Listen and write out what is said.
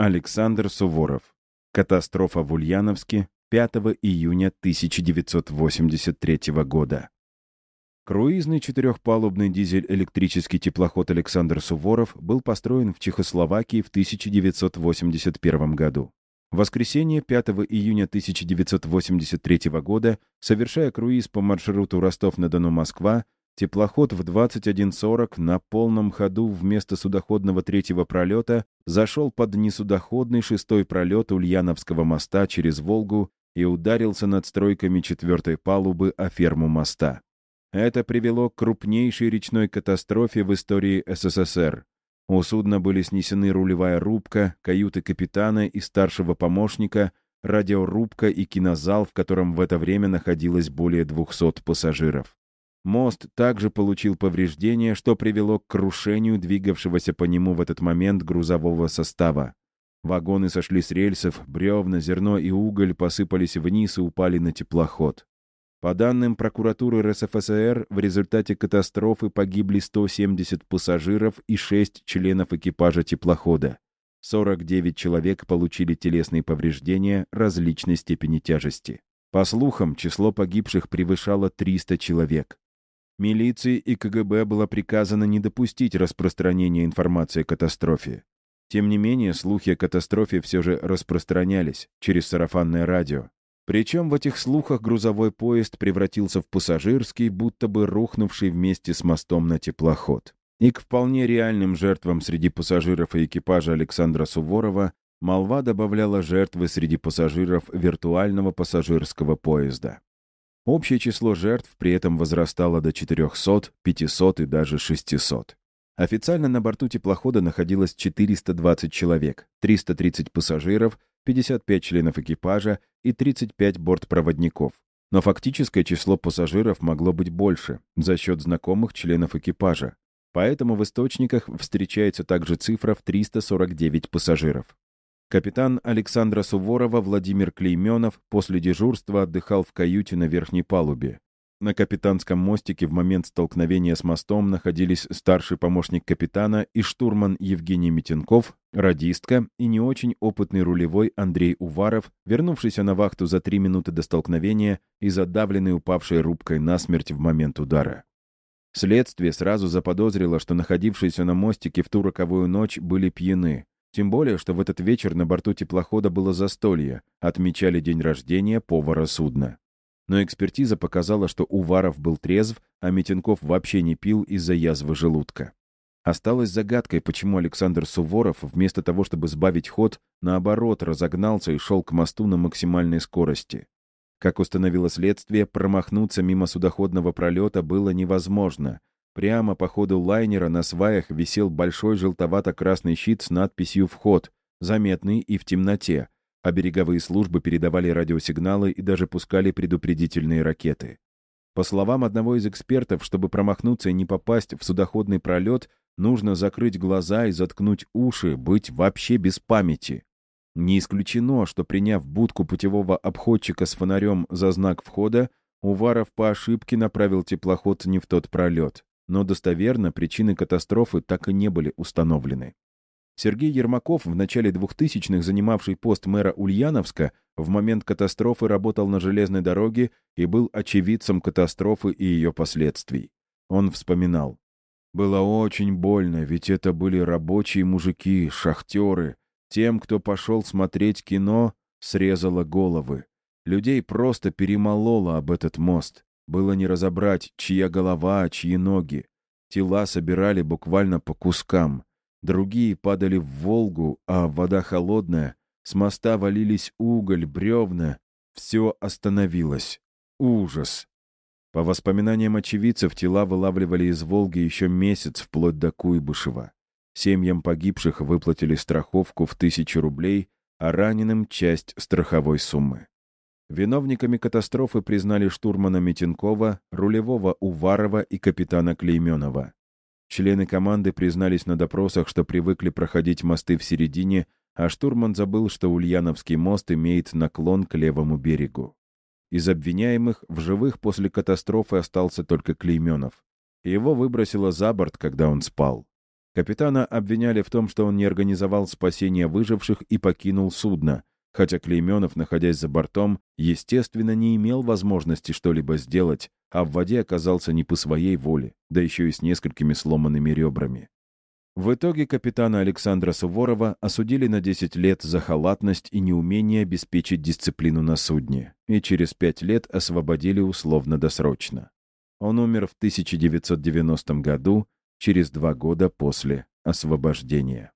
Александр Суворов. Катастрофа в Ульяновске 5 июня 1983 года. Круизный четырехпалубный дизель-электрический теплоход Александр Суворов был построен в Чехословакии в 1981 году. В воскресенье 5 июня 1983 года, совершая круиз по маршруту Ростов-на-Дону-Москва, теплоход в 21.40 на полном ходу вместо судоходного третьего пролета зашел под несудоходный шестой пролет Ульяновского моста через Волгу и ударился над стройками четвертой палубы о ферму моста. Это привело к крупнейшей речной катастрофе в истории СССР. У судна были снесены рулевая рубка, каюты капитана и старшего помощника, радиорубка и кинозал, в котором в это время находилось более 200 пассажиров. Мост также получил повреждения, что привело к крушению двигавшегося по нему в этот момент грузового состава. Вагоны сошли с рельсов, бревна, зерно и уголь посыпались вниз и упали на теплоход. По данным прокуратуры РСФСР, в результате катастрофы погибли 170 пассажиров и 6 членов экипажа теплохода. 49 человек получили телесные повреждения различной степени тяжести. По слухам, число погибших превышало 300 человек. Милиции и КГБ было приказано не допустить распространения информации о катастрофе. Тем не менее, слухи о катастрофе все же распространялись через сарафанное радио. Причем в этих слухах грузовой поезд превратился в пассажирский, будто бы рухнувший вместе с мостом на теплоход. И к вполне реальным жертвам среди пассажиров и экипажа Александра Суворова молва добавляла жертвы среди пассажиров виртуального пассажирского поезда. Общее число жертв при этом возрастало до 400, 500 и даже 600. Официально на борту теплохода находилось 420 человек, 330 пассажиров 55 членов экипажа и 35 бортпроводников. Но фактическое число пассажиров могло быть больше за счет знакомых членов экипажа. Поэтому в источниках встречается также цифра в 349 пассажиров. Капитан Александра Суворова Владимир Клейменов после дежурства отдыхал в каюте на верхней палубе. На капитанском мостике в момент столкновения с мостом находились старший помощник капитана и штурман Евгений Митенков, радистка и не очень опытный рулевой Андрей Уваров, вернувшийся на вахту за три минуты до столкновения и задавленный упавшей рубкой насмерть в момент удара. Следствие сразу заподозрило, что находившиеся на мостике в ту роковую ночь были пьяны. Тем более, что в этот вечер на борту теплохода было застолье, отмечали день рождения повара судна но экспертиза показала, что Уваров был трезв, а Митенков вообще не пил из-за язвы желудка. Осталось загадкой, почему Александр Суворов, вместо того, чтобы сбавить ход, наоборот, разогнался и шел к мосту на максимальной скорости. Как установило следствие, промахнуться мимо судоходного пролета было невозможно. Прямо по ходу лайнера на сваях висел большой желтовато-красный щит с надписью «Вход», заметный и в темноте, а береговые службы передавали радиосигналы и даже пускали предупредительные ракеты. По словам одного из экспертов, чтобы промахнуться и не попасть в судоходный пролет, нужно закрыть глаза и заткнуть уши, быть вообще без памяти. Не исключено, что приняв будку путевого обходчика с фонарем за знак входа, Уваров по ошибке направил теплоход не в тот пролет. Но достоверно причины катастрофы так и не были установлены. Сергей Ермаков, в начале 2000-х занимавший пост мэра Ульяновска, в момент катастрофы работал на железной дороге и был очевидцем катастрофы и ее последствий. Он вспоминал. «Было очень больно, ведь это были рабочие мужики, шахтеры. Тем, кто пошел смотреть кино, срезало головы. Людей просто перемололо об этот мост. Было не разобрать, чья голова, чьи ноги. Тела собирали буквально по кускам. Другие падали в Волгу, а вода холодная. С моста валились уголь, бревна. Все остановилось. Ужас. По воспоминаниям очевидцев, тела вылавливали из Волги еще месяц, вплоть до Куйбышева. Семьям погибших выплатили страховку в тысячу рублей, а раненым — часть страховой суммы. Виновниками катастрофы признали штурмана Митенкова, рулевого Уварова и капитана Клейменова. Члены команды признались на допросах, что привыкли проходить мосты в середине, а штурман забыл, что Ульяновский мост имеет наклон к левому берегу. Из обвиняемых в живых после катастрофы остался только Клейменов. Его выбросило за борт, когда он спал. Капитана обвиняли в том, что он не организовал спасение выживших и покинул судно, хотя Клейменов, находясь за бортом, естественно, не имел возможности что-либо сделать, а в воде оказался не по своей воле, да еще и с несколькими сломанными ребрами. В итоге капитана Александра Суворова осудили на 10 лет за халатность и неумение обеспечить дисциплину на судне, и через 5 лет освободили условно-досрочно. Он умер в 1990 году, через два года после освобождения.